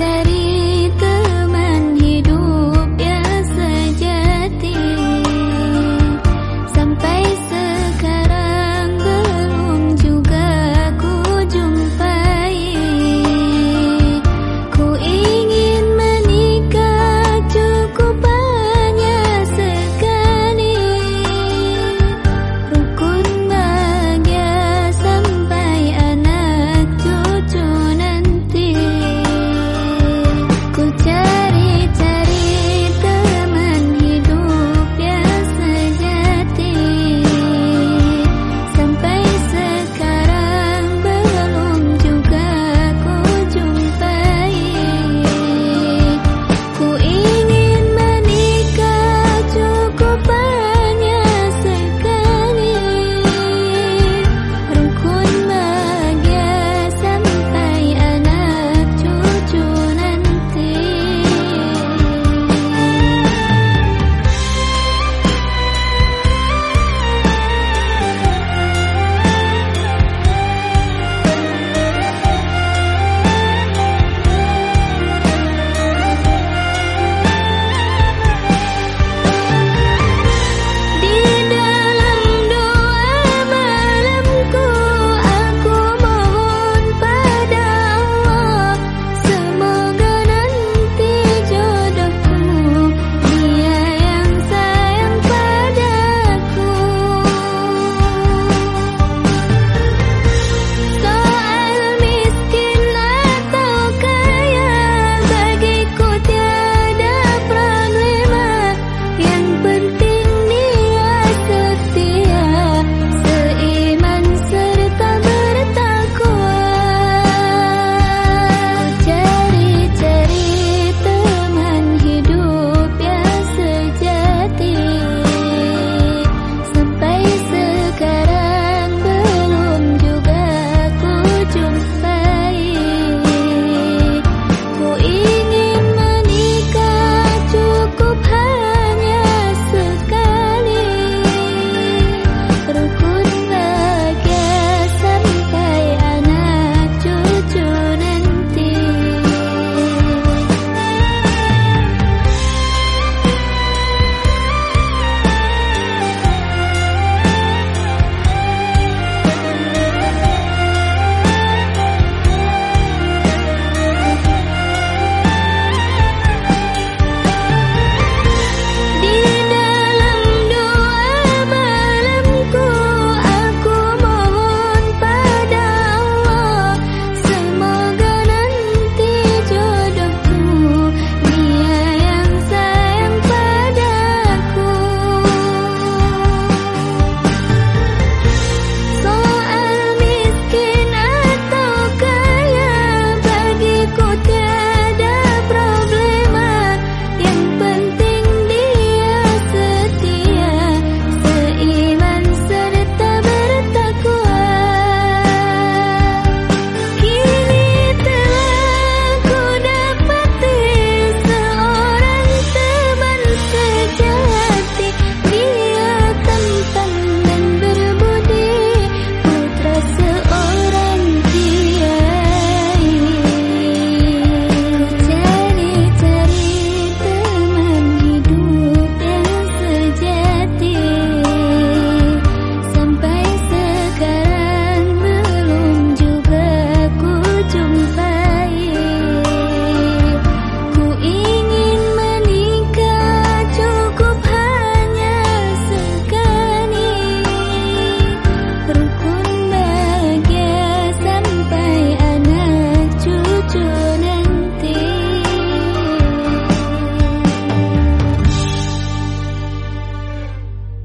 said